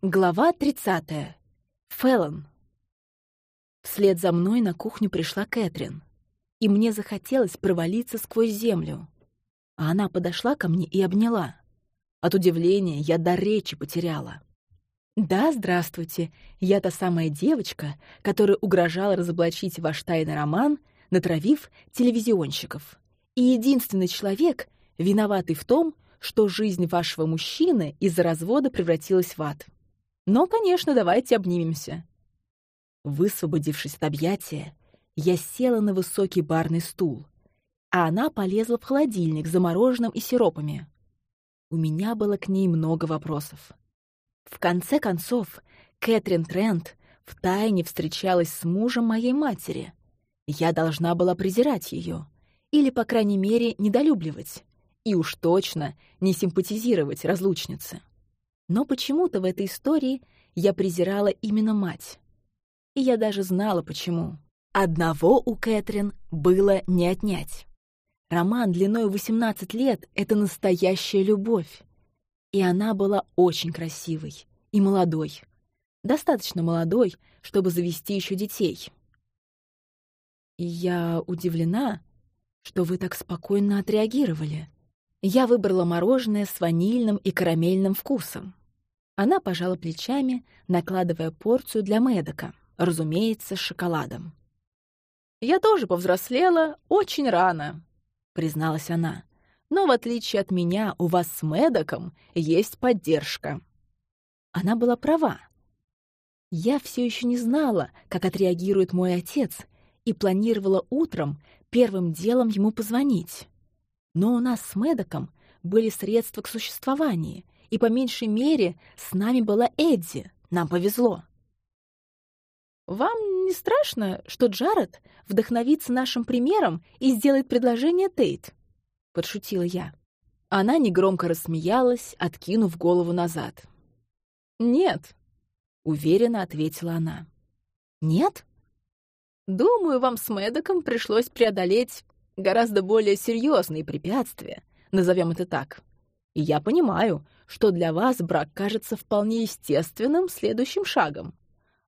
Глава 30. Фэллон. Вслед за мной на кухню пришла Кэтрин, и мне захотелось провалиться сквозь землю. А она подошла ко мне и обняла. От удивления я до речи потеряла. «Да, здравствуйте. Я та самая девочка, которая угрожала разоблачить ваш тайный роман, натравив телевизионщиков. И единственный человек, виноватый в том, что жизнь вашего мужчины из-за развода превратилась в ад. Но, конечно, давайте обнимемся». Высвободившись от объятия, я села на высокий барный стул, а она полезла в холодильник за мороженым и сиропами. У меня было к ней много вопросов. В конце концов, Кэтрин Трент втайне встречалась с мужем моей матери. Я должна была презирать ее, или, по крайней мере, недолюбливать, и уж точно не симпатизировать разлучнице. Но почему-то в этой истории я презирала именно мать. И я даже знала, почему. Одного у Кэтрин было не отнять. Роман длиной 18 лет — это настоящая любовь. И она была очень красивой и молодой. Достаточно молодой, чтобы завести еще детей. Я удивлена, что вы так спокойно отреагировали. Я выбрала мороженое с ванильным и карамельным вкусом. Она пожала плечами, накладывая порцию для Мэдока, разумеется, с шоколадом. «Я тоже повзрослела очень рано», — призналась она. Но в отличие от меня, у вас с Мэдоком есть поддержка». Она была права. Я все еще не знала, как отреагирует мой отец, и планировала утром первым делом ему позвонить. Но у нас с Мэдоком были средства к существованию, и по меньшей мере с нами была Эдди. Нам повезло. «Вам не страшно, что Джаред вдохновится нашим примером и сделает предложение Тейт?» — подшутила я. Она негромко рассмеялась, откинув голову назад. «Нет», — уверенно ответила она. «Нет?» «Думаю, вам с Мэддоком пришлось преодолеть гораздо более серьезные препятствия, назовем это так. И я понимаю, что для вас брак кажется вполне естественным следующим шагом.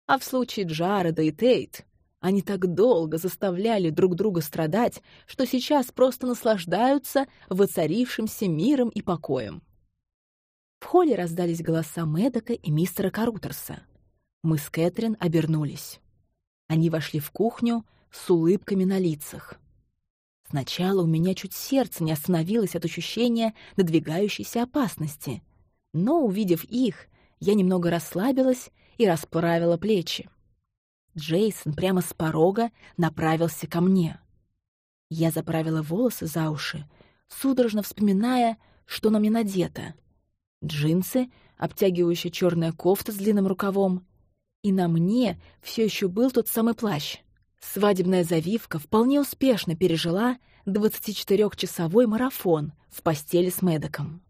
А в случае Джареда и Тейт они так долго заставляли друг друга страдать, что сейчас просто наслаждаются воцарившимся миром и покоем. В холле раздались голоса Мэддока и мистера Карутерса. Мы с Кэтрин обернулись. Они вошли в кухню с улыбками на лицах. Сначала у меня чуть сердце не остановилось от ощущения надвигающейся опасности, но, увидев их, я немного расслабилась и расправила плечи. Джейсон прямо с порога направился ко мне. Я заправила волосы за уши, судорожно вспоминая, что на мне надето. Джинсы, обтягивающая черная кофта с длинным рукавом. И на мне все еще был тот самый плащ. Свадебная завивка вполне успешно пережила 24-часовой марафон в постели с Мэддоком.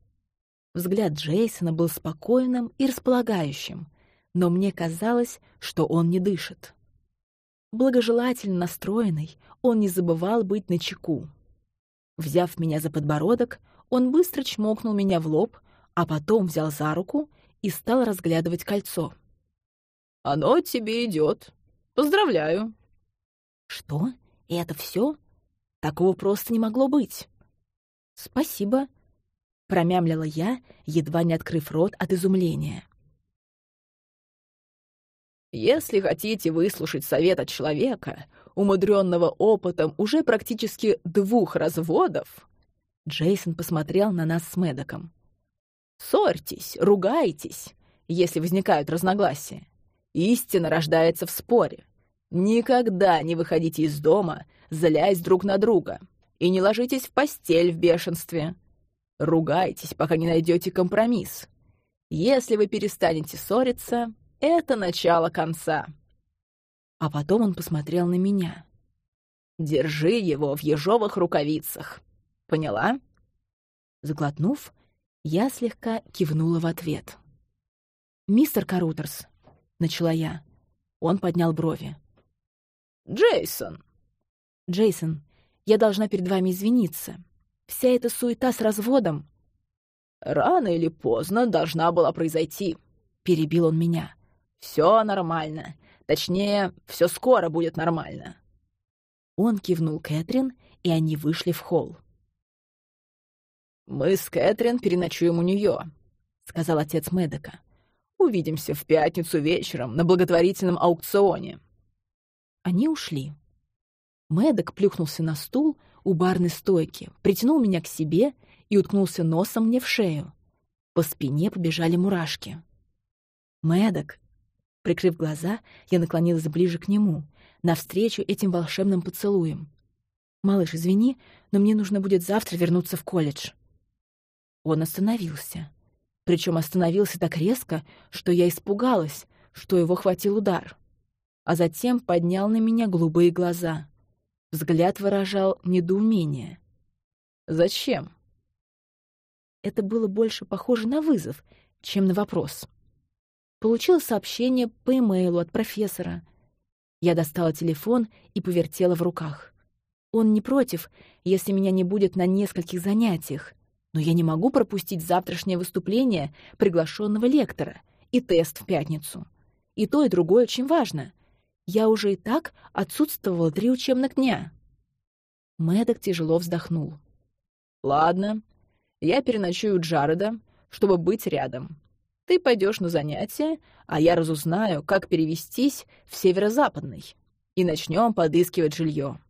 Взгляд Джейсона был спокойным и располагающим — но мне казалось, что он не дышит. Благожелательно настроенный, он не забывал быть начеку. Взяв меня за подбородок, он быстро чмокнул меня в лоб, а потом взял за руку и стал разглядывать кольцо. «Оно тебе идет. Поздравляю!» «Что? И это все? Такого просто не могло быть!» «Спасибо!» — промямлила я, едва не открыв рот от изумления. Если хотите выслушать совет от человека, умудренного опытом уже практически двух разводов, Джейсон посмотрел на нас с Мэддоком. Ссорьтесь, ругайтесь, если возникают разногласия. Истина рождается в споре. Никогда не выходите из дома, злясь друг на друга, и не ложитесь в постель в бешенстве. Ругайтесь, пока не найдете компромисс. Если вы перестанете ссориться, это начало конца. А потом он посмотрел на меня. Держи его в ежовых рукавицах. Поняла? Заглотнув, я слегка кивнула в ответ. «Мистер Карутерс», — начала я. Он поднял брови. «Джейсон!» «Джейсон, я должна перед вами извиниться. Вся эта суета с разводом...» «Рано или поздно должна была произойти», — перебил он меня. «Все нормально. Точнее, все скоро будет нормально». Он кивнул Кэтрин, и они вышли в холл. «Мы с Кэтрин переночуем у нее», — сказал отец Мэддока. «Увидимся в пятницу вечером на благотворительном аукционе». Они ушли. Мэддок плюхнулся на стул у барной стойки, притянул меня к себе и уткнулся носом мне в шею. По спине побежали мурашки. «Мэддок!» Прикрыв глаза, я наклонилась ближе к нему, навстречу этим волшебным поцелуем. «Малыш, извини, но мне нужно будет завтра вернуться в колледж». Он остановился. Причем остановился так резко, что я испугалась, что его хватил удар. А затем поднял на меня голубые глаза. Взгляд выражал недоумение. «Зачем?» Это было больше похоже на вызов, чем на вопрос. Получила сообщение по имейлу от профессора. Я достала телефон и повертела в руках. Он не против, если меня не будет на нескольких занятиях, но я не могу пропустить завтрашнее выступление приглашенного лектора и тест в пятницу. И то, и другое очень важно. Я уже и так отсутствовала три учебных дня. Мэддок тяжело вздохнул. «Ладно, я переночую у Джареда, чтобы быть рядом. Ты пойдешь на занятия, а я разузнаю, как перевестись в северо-западный, и начнем подыскивать жилье.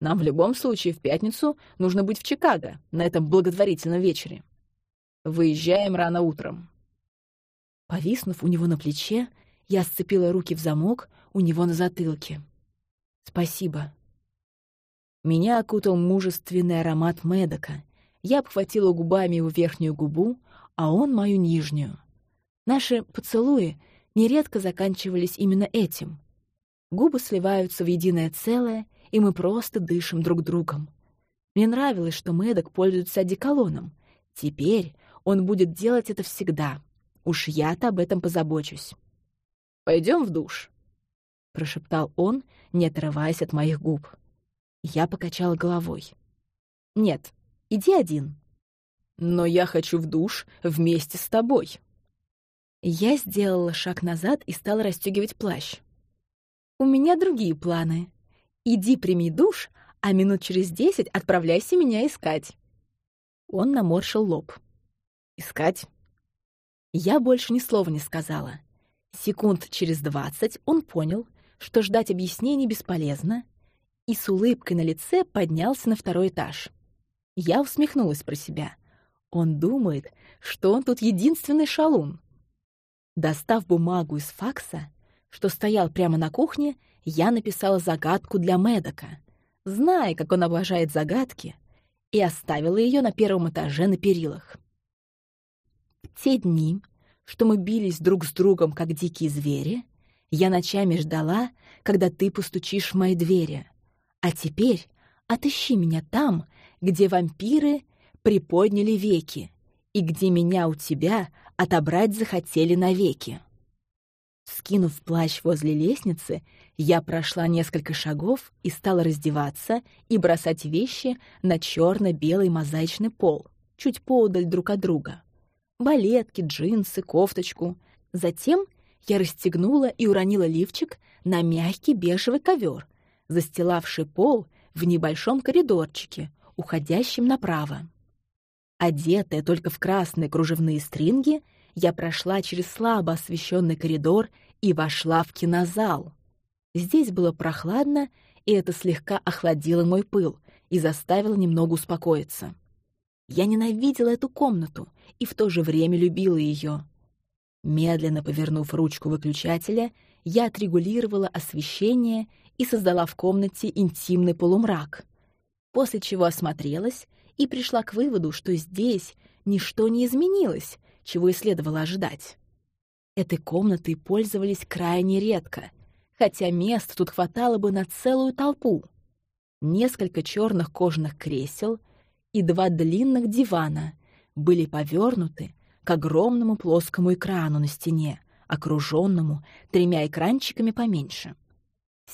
Нам в любом случае в пятницу нужно быть в Чикаго на этом благотворительном вечере. Выезжаем рано утром». Повиснув у него на плече, я сцепила руки в замок у него на затылке. «Спасибо». Меня окутал мужественный аромат Медока. Я обхватила губами его верхнюю губу, а он — мою нижнюю. Наши поцелуи нередко заканчивались именно этим. Губы сливаются в единое целое, и мы просто дышим друг другом. Мне нравилось, что Мэддок пользуется одеколоном. Теперь он будет делать это всегда. Уж я-то об этом позабочусь. Пойдем в душ», — прошептал он, не отрываясь от моих губ. Я покачала головой. «Нет, иди один». «Но я хочу в душ вместе с тобой». Я сделала шаг назад и стала расстегивать плащ. «У меня другие планы», Иди прими душ, а минут через десять отправляйся меня искать». Он наморщил лоб. «Искать?» Я больше ни слова не сказала. Секунд через двадцать он понял, что ждать объяснений бесполезно, и с улыбкой на лице поднялся на второй этаж. Я усмехнулась про себя. Он думает, что он тут единственный шалун. Достав бумагу из факса, что стоял прямо на кухне, я написала загадку для Медока, зная, как он обожает загадки, и оставила ее на первом этаже на перилах. те дни, что мы бились друг с другом, как дикие звери, я ночами ждала, когда ты постучишь в мои двери. А теперь отыщи меня там, где вампиры приподняли веки и где меня у тебя отобрать захотели навеки. Скинув плащ возле лестницы, я прошла несколько шагов и стала раздеваться и бросать вещи на черно белый мозаичный пол, чуть поудаль друг от друга. Балетки, джинсы, кофточку. Затем я расстегнула и уронила лифчик на мягкий бежевый ковер, застилавший пол в небольшом коридорчике, уходящем направо. Одетая только в красные кружевные стринги, я прошла через слабо освещенный коридор и вошла в кинозал. Здесь было прохладно, и это слегка охладило мой пыл и заставило немного успокоиться. Я ненавидела эту комнату и в то же время любила ее. Медленно повернув ручку выключателя, я отрегулировала освещение и создала в комнате интимный полумрак, после чего осмотрелась и пришла к выводу, что здесь ничто не изменилось, чего и следовало ожидать. Этой комнатой пользовались крайне редко, хотя мест тут хватало бы на целую толпу. Несколько черных кожаных кресел и два длинных дивана были повернуты к огромному плоскому экрану на стене, окруженному тремя экранчиками поменьше.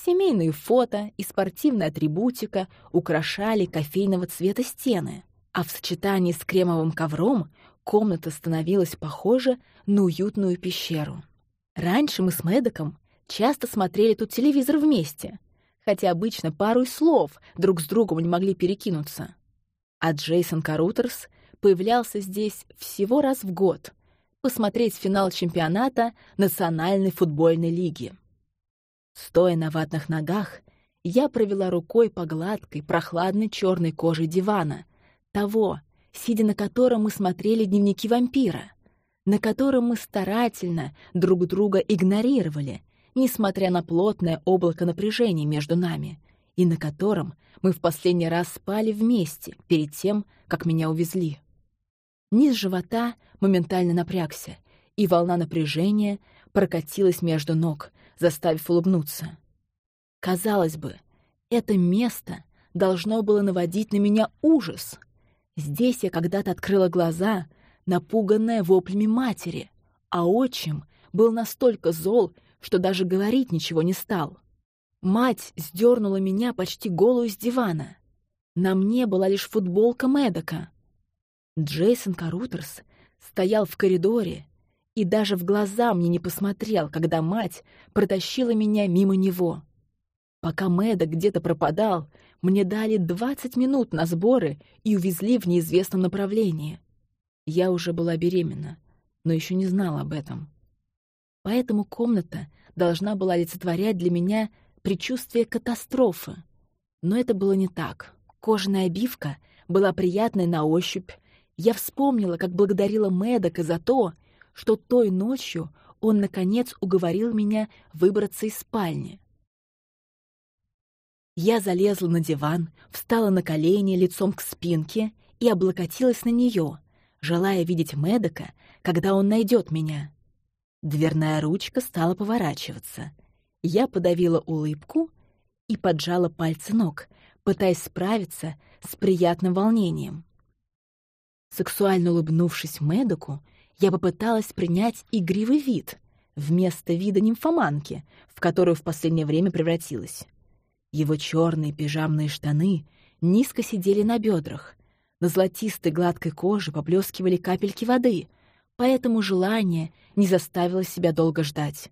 Семейные фото и спортивная атрибутика украшали кофейного цвета стены, а в сочетании с кремовым ковром Комната становилась похожа на уютную пещеру. Раньше мы с Мэддоком часто смотрели тут телевизор вместе, хотя обычно пару слов друг с другом не могли перекинуться. А Джейсон Карутерс появлялся здесь всего раз в год посмотреть финал чемпионата Национальной футбольной лиги. Стоя на ватных ногах, я провела рукой по гладкой, прохладной черной коже дивана, того, сидя на котором мы смотрели дневники вампира, на котором мы старательно друг друга игнорировали, несмотря на плотное облако напряжения между нами, и на котором мы в последний раз спали вместе перед тем, как меня увезли. Низ живота моментально напрягся, и волна напряжения прокатилась между ног, заставив улыбнуться. Казалось бы, это место должно было наводить на меня ужас. Здесь я когда-то открыла глаза, напуганная воплями матери, а отчим был настолько зол, что даже говорить ничего не стал. Мать сдернула меня почти голую с дивана. На мне была лишь футболка Медока, Джейсон Карутерс стоял в коридоре и даже в глаза мне не посмотрел, когда мать протащила меня мимо него. Пока Мэда где-то пропадал, мне дали 20 минут на сборы и увезли в неизвестном направлении. Я уже была беременна, но еще не знала об этом. Поэтому комната должна была олицетворять для меня предчувствие катастрофы. Но это было не так. Кожаная обивка была приятной на ощупь, я вспомнила, как благодарила Мэдока за то, что той ночью он, наконец, уговорил меня выбраться из спальни. Я залезла на диван, встала на колени лицом к спинке и облокотилась на нее, желая видеть Мэдока, когда он найдет меня. Дверная ручка стала поворачиваться. Я подавила улыбку и поджала пальцы ног, пытаясь справиться с приятным волнением. Сексуально улыбнувшись Мэдоку, я попыталась принять игривый вид вместо вида нимфоманки, в которую в последнее время превратилась. Его черные пижамные штаны низко сидели на бедрах, на золотистой гладкой коже поблескивали капельки воды, поэтому желание не заставило себя долго ждать.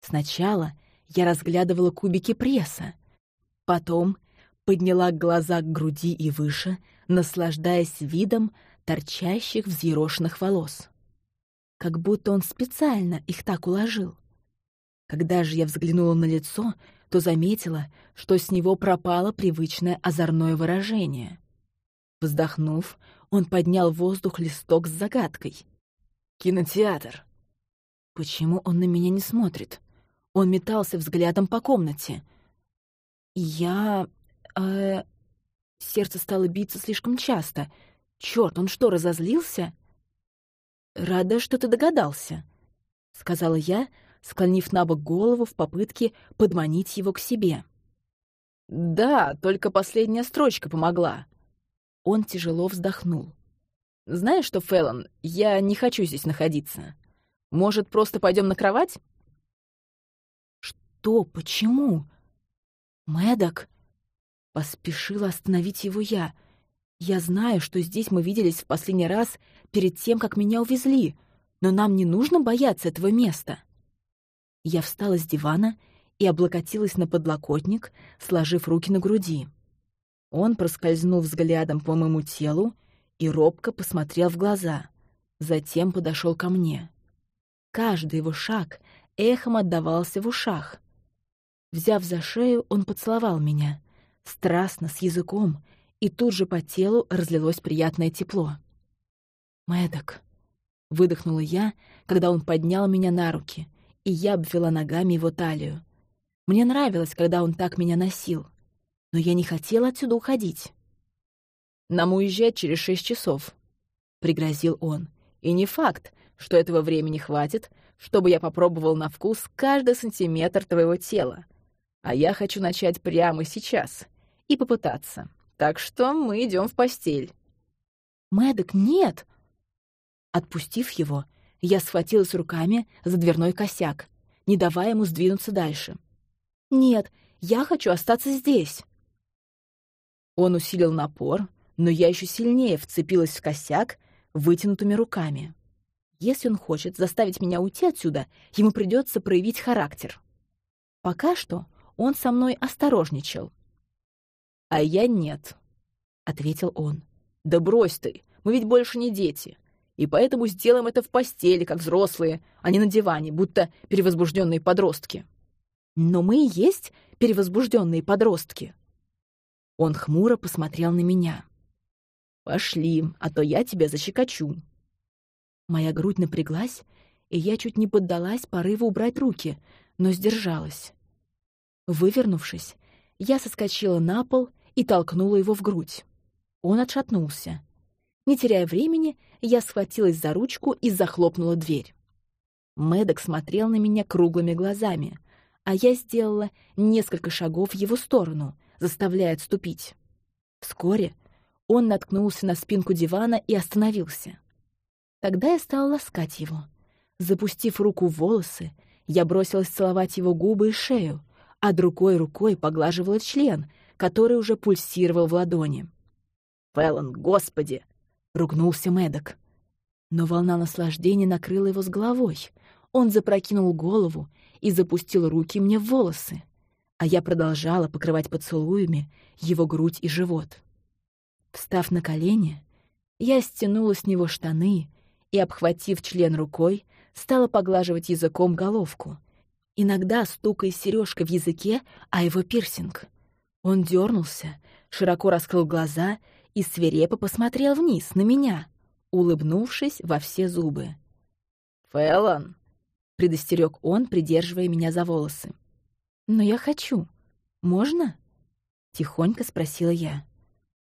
Сначала я разглядывала кубики пресса, потом подняла глаза к груди и выше, наслаждаясь видом торчащих взъерошенных волос. Как будто он специально их так уложил. Когда же я взглянула на лицо, то заметила, что с него пропало привычное озорное выражение. Вздохнув, он поднял в воздух листок с загадкой. «Кинотеатр». Почему он на меня не смотрит? Он метался взглядом по комнате. Я... Э, сердце стало биться слишком часто — Черт, он что, разозлился? Рада, что ты догадался, сказала я, склонив на бок голову в попытке подманить его к себе. Да, только последняя строчка помогла. Он тяжело вздохнул. Знаешь что, Фэллон, я не хочу здесь находиться. Может, просто пойдем на кровать? Что? Почему? Мэддок? Поспешила остановить его я — я знаю, что здесь мы виделись в последний раз перед тем, как меня увезли, но нам не нужно бояться этого места. Я встала с дивана и облокотилась на подлокотник, сложив руки на груди. Он проскользнул взглядом по моему телу и робко посмотрел в глаза, затем подошел ко мне. Каждый его шаг эхом отдавался в ушах. Взяв за шею, он поцеловал меня, страстно, с языком, и тут же по телу разлилось приятное тепло. «Мэддок», — выдохнула я, когда он поднял меня на руки, и я обвела ногами его талию. Мне нравилось, когда он так меня носил, но я не хотела отсюда уходить. «Нам уезжать через шесть часов», — пригрозил он. «И не факт, что этого времени хватит, чтобы я попробовал на вкус каждый сантиметр твоего тела. А я хочу начать прямо сейчас и попытаться. Так что мы идем в постель». «Мэддок, нет!» Отпустив его, я схватилась руками за дверной косяк, не давая ему сдвинуться дальше. «Нет, я хочу остаться здесь!» Он усилил напор, но я еще сильнее вцепилась в косяк, вытянутыми руками. Если он хочет заставить меня уйти отсюда, ему придется проявить характер. Пока что он со мной осторожничал. «А я нет», — ответил он. «Да брось ты, мы ведь больше не дети, и поэтому сделаем это в постели, как взрослые, а не на диване, будто перевозбужденные подростки». «Но мы и есть перевозбужденные подростки». Он хмуро посмотрел на меня. «Пошли, а то я тебя защекочу». Моя грудь напряглась, и я чуть не поддалась порыву убрать руки, но сдержалась. Вывернувшись, я соскочила на пол и толкнула его в грудь. Он отшатнулся. Не теряя времени, я схватилась за ручку и захлопнула дверь. Мэддок смотрел на меня круглыми глазами, а я сделала несколько шагов в его сторону, заставляя отступить. Вскоре он наткнулся на спинку дивана и остановился. Тогда я стала ласкать его. Запустив руку в волосы, я бросилась целовать его губы и шею, а другой рукой поглаживала член, который уже пульсировал в ладони. «Фэллон, господи!» — ругнулся Мэддок. Но волна наслаждения накрыла его с головой. Он запрокинул голову и запустил руки мне в волосы, а я продолжала покрывать поцелуями его грудь и живот. Встав на колени, я стянула с него штаны и, обхватив член рукой, стала поглаживать языком головку, иногда стукая сережкой в языке, а его пирсинг. Он дернулся, широко раскрыл глаза и свирепо посмотрел вниз, на меня, улыбнувшись во все зубы. «Фэллон!» — предостерег он, придерживая меня за волосы. «Но я хочу. Можно?» — тихонько спросила я.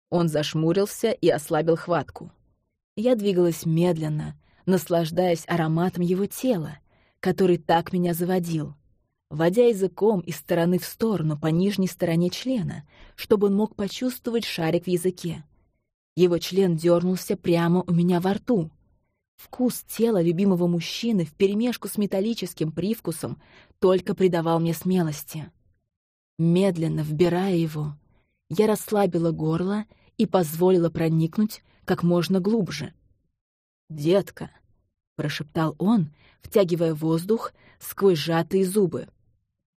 Он зашмурился и ослабил хватку. Я двигалась медленно, наслаждаясь ароматом его тела, который так меня заводил, водя языком из стороны в сторону по нижней стороне члена, чтобы он мог почувствовать шарик в языке. Его член дернулся прямо у меня во рту. Вкус тела любимого мужчины вперемешку с металлическим привкусом только придавал мне смелости. Медленно вбирая его, я расслабила горло и позволила проникнуть как можно глубже. «Детка», — прошептал он, втягивая воздух сквозь сжатые зубы.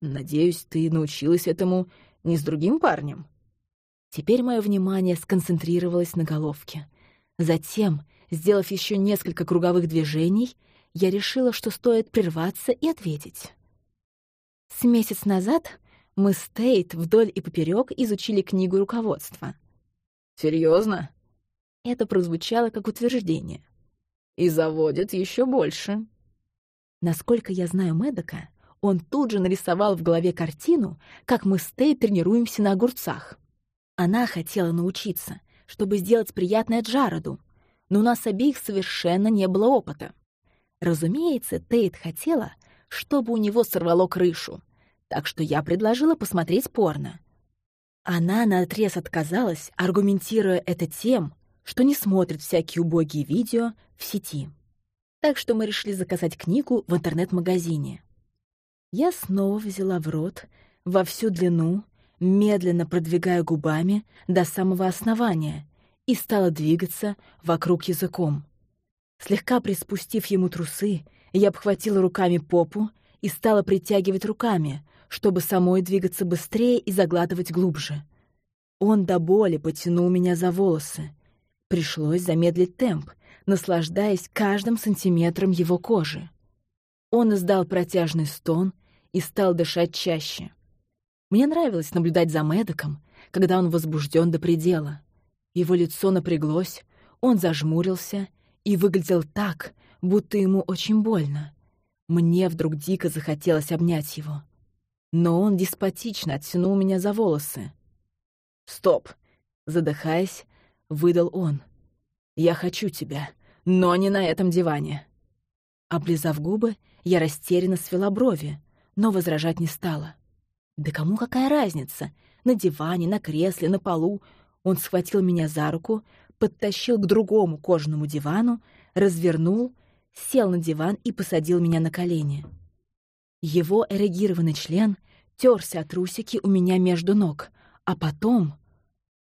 «Надеюсь, ты научилась этому не с другим парнем?» Теперь мое внимание сконцентрировалось на головке. Затем, сделав еще несколько круговых движений, я решила, что стоит прерваться и ответить. С месяц назад мы с Тейт вдоль и поперек изучили книгу руководства. Серьезно? Это прозвучало как утверждение. И заводит еще больше. Насколько я знаю Мэддока, он тут же нарисовал в голове картину, как мы с Тей тренируемся на огурцах. Она хотела научиться, чтобы сделать приятное Джароду, но у нас обеих совершенно не было опыта. Разумеется, Тейт хотела, чтобы у него сорвало крышу, так что я предложила посмотреть порно. Она наотрез отказалась, аргументируя это тем, что не смотрит всякие убогие видео в сети. Так что мы решили заказать книгу в интернет-магазине. Я снова взяла в рот во всю длину, медленно продвигая губами до самого основания и стала двигаться вокруг языком. Слегка приспустив ему трусы, я обхватила руками попу и стала притягивать руками, чтобы самой двигаться быстрее и заглатывать глубже. Он до боли потянул меня за волосы, Пришлось замедлить темп, наслаждаясь каждым сантиметром его кожи. Он издал протяжный стон и стал дышать чаще. Мне нравилось наблюдать за Мэддоком, когда он возбужден до предела. Его лицо напряглось, он зажмурился и выглядел так, будто ему очень больно. Мне вдруг дико захотелось обнять его. Но он деспотично оттянул меня за волосы. «Стоп!» Задыхаясь, выдал он. «Я хочу тебя, но не на этом диване». Облизав губы, я растерянно свела брови, но возражать не стала. «Да кому какая разница? На диване, на кресле, на полу?» Он схватил меня за руку, подтащил к другому кожаному дивану, развернул, сел на диван и посадил меня на колени. Его эрегированный член терся от трусики у меня между ног, а потом...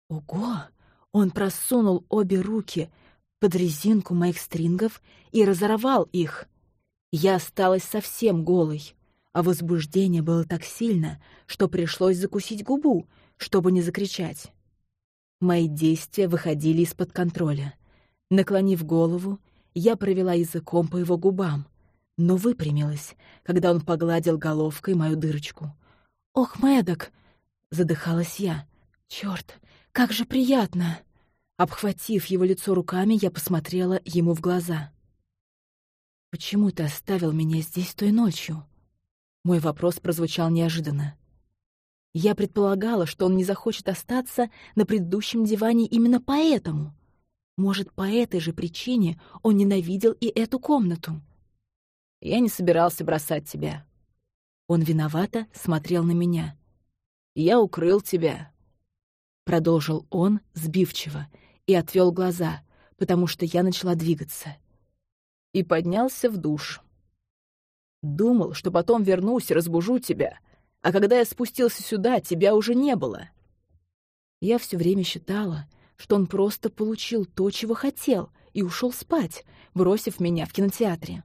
Ого! Он просунул обе руки под резинку моих стрингов и разорвал их. Я осталась совсем голой, а возбуждение было так сильно, что пришлось закусить губу, чтобы не закричать. Мои действия выходили из-под контроля. Наклонив голову, я провела языком по его губам, но выпрямилась, когда он погладил головкой мою дырочку. «Ох, Мэддок!» — задыхалась я. «Чёрт, как же приятно!» Обхватив его лицо руками, я посмотрела ему в глаза. «Почему ты оставил меня здесь той ночью?» Мой вопрос прозвучал неожиданно. Я предполагала, что он не захочет остаться на предыдущем диване именно поэтому. Может, по этой же причине он ненавидел и эту комнату. Я не собирался бросать тебя. Он виновато смотрел на меня. Я укрыл тебя. Продолжил он сбивчиво и отвел глаза, потому что я начала двигаться. И поднялся в душ. Думал, что потом вернусь и разбужу тебя, а когда я спустился сюда, тебя уже не было. Я все время считала, что он просто получил то, чего хотел, и ушел спать, бросив меня в кинотеатре.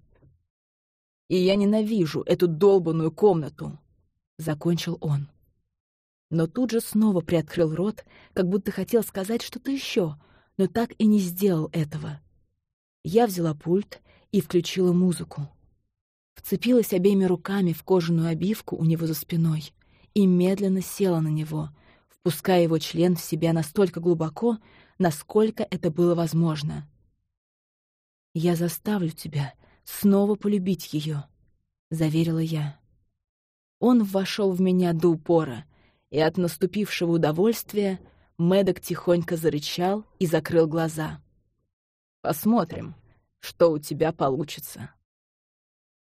«И я ненавижу эту долбанную комнату», — закончил он. Но тут же снова приоткрыл рот, как будто хотел сказать что-то еще, но так и не сделал этого. Я взяла пульт и включила музыку. Вцепилась обеими руками в кожаную обивку у него за спиной и медленно села на него, впуская его член в себя настолько глубоко, насколько это было возможно. «Я заставлю тебя снова полюбить ее», — заверила я. Он вошел в меня до упора, и от наступившего удовольствия Мэддок тихонько зарычал и закрыл глаза. «Посмотрим, что у тебя получится».